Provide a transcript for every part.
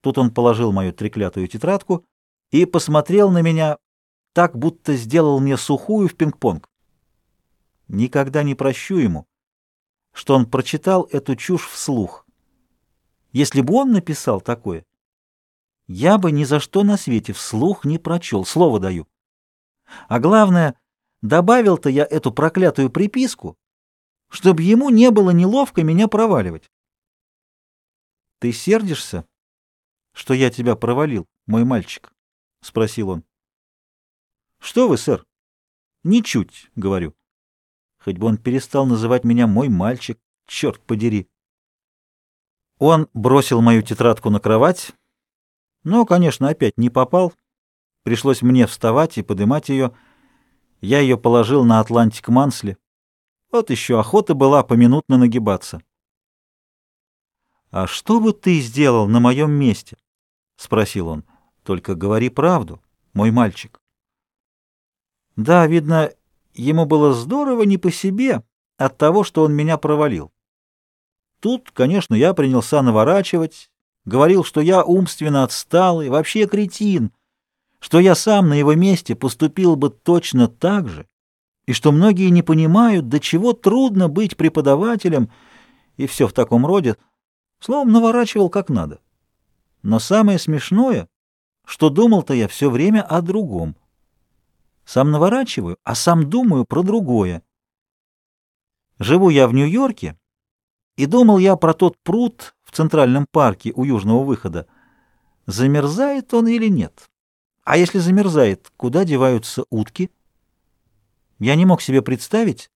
Тут он положил мою треклятую тетрадку и посмотрел на меня так, будто сделал мне сухую в пинг-понг. Никогда не прощу ему, что он прочитал эту чушь вслух. Если бы он написал такое, я бы ни за что на свете вслух не прочел, слово даю. А главное, добавил-то я эту проклятую приписку, чтобы ему не было неловко меня проваливать. — Ты сердишься, что я тебя провалил, мой мальчик? — спросил он. — Что вы, сэр? — Ничуть, — говорю. Хоть бы он перестал называть меня мой мальчик, черт подери. Он бросил мою тетрадку на кровать, но, конечно, опять не попал. Пришлось мне вставать и подымать ее. Я ее положил на Атлантик Мансли. Вот еще охота была поминутно нагибаться. «А что бы ты сделал на моем месте?» — спросил он. «Только говори правду, мой мальчик». Да, видно, ему было здорово не по себе от того, что он меня провалил. Тут, конечно, я принялся наворачивать, говорил, что я умственно отсталый, вообще кретин, что я сам на его месте поступил бы точно так же, и что многие не понимают, до чего трудно быть преподавателем, и все в таком роде, словом, наворачивал как надо. Но самое смешное, что думал-то я все время о другом. Сам наворачиваю, а сам думаю про другое. Живу я в Нью-Йорке, и думал я про тот пруд в Центральном парке у южного выхода. Замерзает он или нет? А если замерзает, куда деваются утки? Я не мог себе представить,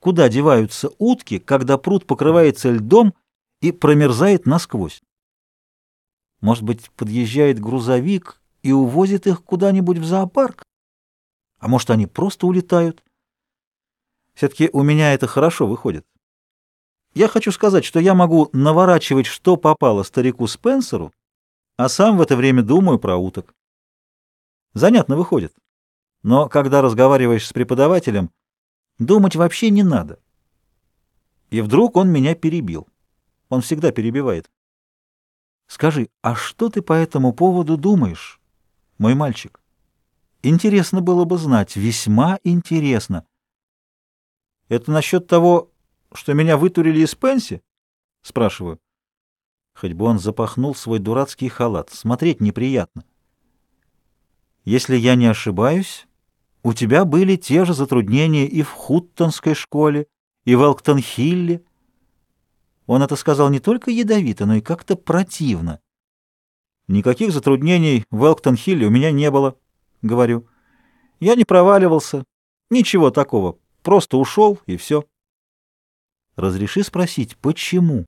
куда деваются утки, когда пруд покрывается льдом и промерзает насквозь. Может быть, подъезжает грузовик и увозит их куда-нибудь в зоопарк? А может, они просто улетают? Все-таки у меня это хорошо выходит. Я хочу сказать, что я могу наворачивать, что попало старику Спенсеру, а сам в это время думаю про уток. Занятно выходит. Но когда разговариваешь с преподавателем, думать вообще не надо. И вдруг он меня перебил. Он всегда перебивает. Скажи, а что ты по этому поводу думаешь, мой мальчик? Интересно было бы знать, весьма интересно. Это насчет того, что меня вытурили из пенси? Спрашиваю. Хоть бы он запахнул свой дурацкий халат. Смотреть неприятно. Если я не ошибаюсь, у тебя были те же затруднения и в Хуттонской школе, и в Элктон-Хилле. Он это сказал не только ядовито, но и как-то противно. Никаких затруднений в Элктон-Хилле у меня не было, говорю. Я не проваливался, ничего такого, просто ушел и все. Разреши спросить, почему?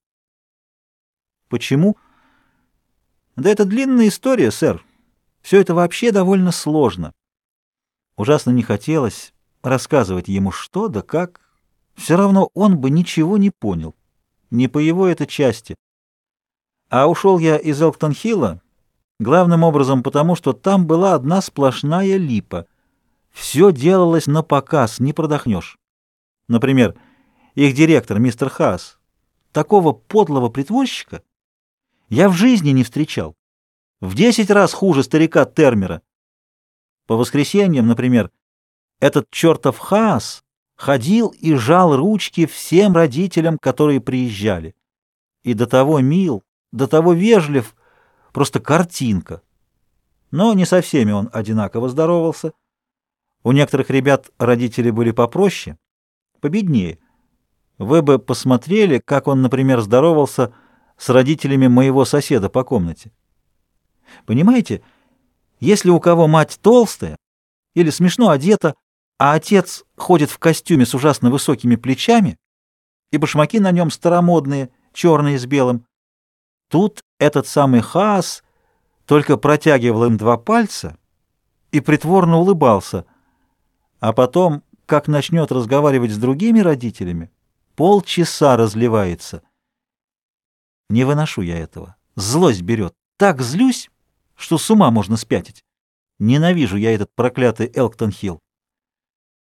Почему? Да это длинная история, сэр. Все это вообще довольно сложно. Ужасно не хотелось рассказывать ему что да как. Все равно он бы ничего не понял. Не по его этой части. А ушел я из Элктон-Хилла главным образом потому, что там была одна сплошная липа. Все делалось на показ, не продохнешь. Например, их директор, мистер Хаас. Такого подлого притворщика я в жизни не встречал. В десять раз хуже старика Термера. По воскресеньям, например, этот чертов Хаас ходил и жал ручки всем родителям, которые приезжали. И до того мил, до того вежлив, просто картинка. Но не со всеми он одинаково здоровался. У некоторых ребят родители были попроще, победнее — вы бы посмотрели, как он, например, здоровался с родителями моего соседа по комнате. Понимаете, если у кого мать толстая или смешно одета, а отец ходит в костюме с ужасно высокими плечами, и башмаки на нем старомодные, черные с белым, тут этот самый Хаас только протягивал им два пальца и притворно улыбался, а потом, как начнет разговаривать с другими родителями, полчаса разливается. Не выношу я этого. Злость берет. Так злюсь, что с ума можно спятить. Ненавижу я этот проклятый Элктон-Хилл.